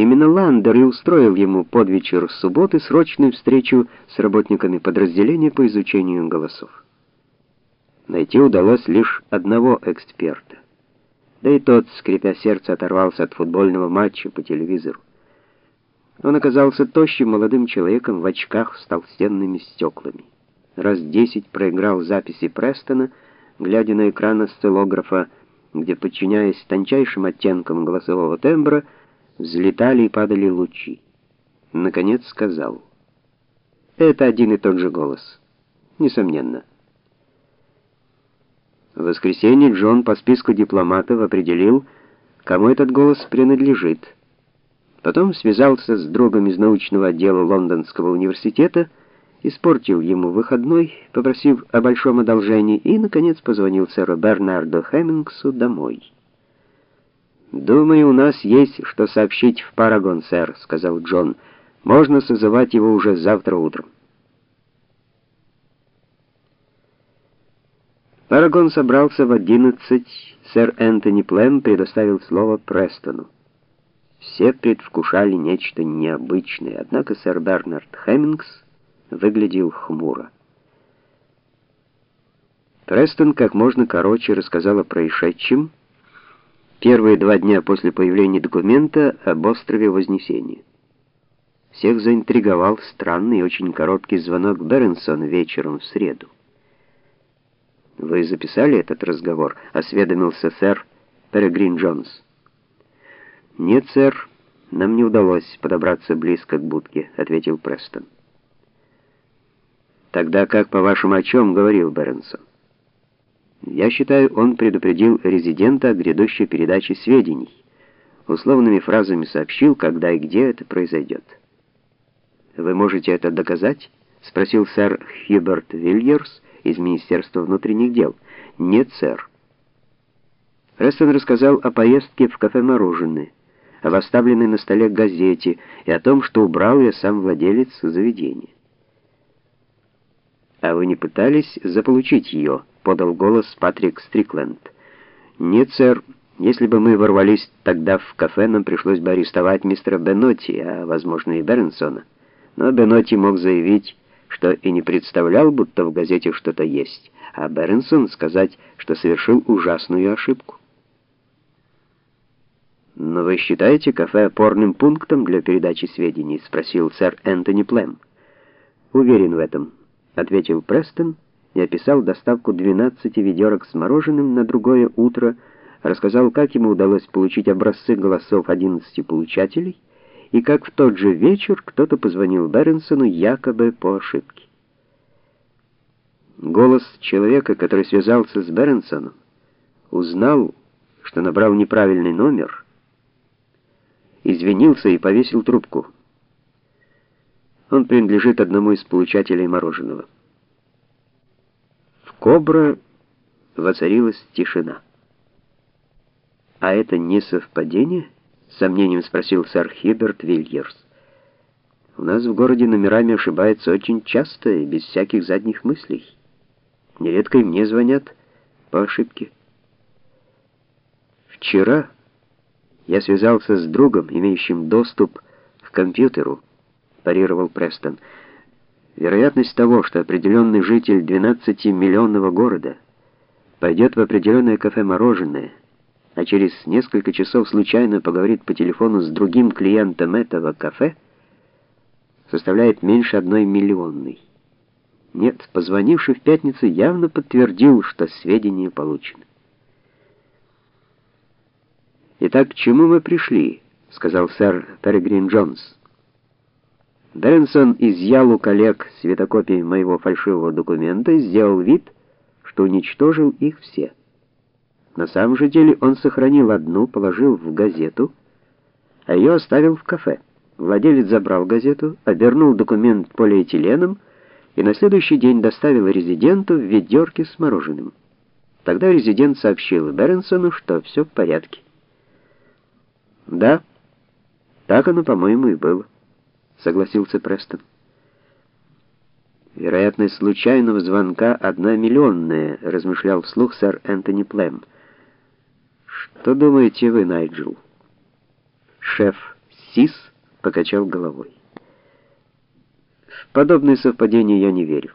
Именно Ландер и устроил ему под вечер субботы срочную встречу с работниками подразделения по изучению голосов. Найти удалось лишь одного эксперта. Да и тот, скрипя сердце, оторвался от футбольного матча по телевизору. Он оказался тощим молодым человеком в очках с толстенными стеклами. Раз десять проиграл записи Престона, глядя на экран осциллографа, где, подчиняясь тончайшим оттенкам голосового тембра, взлетали и падали лучи. Наконец сказал: "Это один и тот же голос. Несомненно". В воскресенье Джон по списку дипломатов определил, кому этот голос принадлежит. Потом связался с другом из научного отдела Лондонского университета, испортил ему выходной, попросив о большом одолжении, и наконец позвонил сэру Бернарду Хеммингсу домой. «Думаю, у нас есть что сообщить в Парагон, сэр», — сказал Джон. «Можно созывать его уже завтра утром». Парагон собрался в одиннадцать. Сэр Энтони Плем предоставил слово Престону. Все предвкушали нечто необычное, однако сэр Бернард Хэммингс выглядел хмуро. Престон как можно короче рассказал о происшедшем, первые два дня после появления документа об острове Вознесения. Всех заинтриговал странный и очень короткий звонок Беренсона вечером в среду. «Вы записали этот разговор?» — осведомился сэр Перегрин Джонс. «Нет, сэр, нам не удалось подобраться близко к будке», — ответил Престон. «Тогда как, по-вашему, о чем говорил Беренсон?» Я считаю, он предупредил резидента о грядущей передаче сведений. Условными фразами сообщил, когда и где это произойдет. Вы можете это доказать? спросил сэр Хьюберт Вильерс из Министерства внутренних дел. Нет, сэр. Рестон рассказал о поездке в кафе «Мороженое», об оставленной на столе газете и о том, что убрал ее сам владелец заведения. «А вы не пытались заполучить ее?» — подал голос Патрик Стрикленд. «Нет, сэр. Если бы мы ворвались тогда в кафе, нам пришлось бы арестовать мистера Бенотти, а, возможно, и Бернсона. Но Бенотти мог заявить, что и не представлял, будто в газете что-то есть, а Бернсон сказать, что совершил ужасную ошибку». «Но вы считаете кафе опорным пунктом для передачи сведений?» — спросил сэр Энтони Плем. «Уверен в этом» ответил Престон и описал доставку 12 ведерок с мороженым на другое утро, рассказал, как ему удалось получить образцы голосов 11 получателей и как в тот же вечер кто-то позвонил Беренсону якобы по ошибке. Голос человека, который связался с Беренсоном, узнал, что набрал неправильный номер, извинился и повесил трубку. Он принадлежит одному из получателей мороженого. Кобра воцарилась тишина. «А это не совпадение?» — сомнением спросил сэр Хиберт Вильерс. «У нас в городе номерами ошибаются очень часто и без всяких задних мыслей. Нередко и мне звонят по ошибке. Вчера я связался с другом, имеющим доступ к компьютеру, парировал Престон. Вероятность того, что определенный житель 12-миллионного города пойдет в определенное кафе-мороженое, а через несколько часов случайно поговорит по телефону с другим клиентом этого кафе, составляет меньше одной миллионной. Нет, позвонивший в пятницу явно подтвердил, что сведения получены. «Итак, к чему мы пришли?» — сказал сэр Перегрин Джонс. Бенсон изъял у коллег светокопии моего фальшивого документа и сделал вид, что уничтожил их все. На самом же деле он сохранил одну, положил в газету, а ее оставил в кафе. Владелец забрал газету, обернул документ полиэтиленом и на следующий день доставил резиденту в ведерке с мороженым. Тогда резидент сообщил Бернсону, что все в порядке. Да, так оно, по-моему, и было согласился Престон. Вероятность случайного звонка одна миллионная, размышлял вслух сэр Энтони Плем. Что думаете вы, Найджел? Шеф Сис покачал головой. В подобные совпадения я не верю.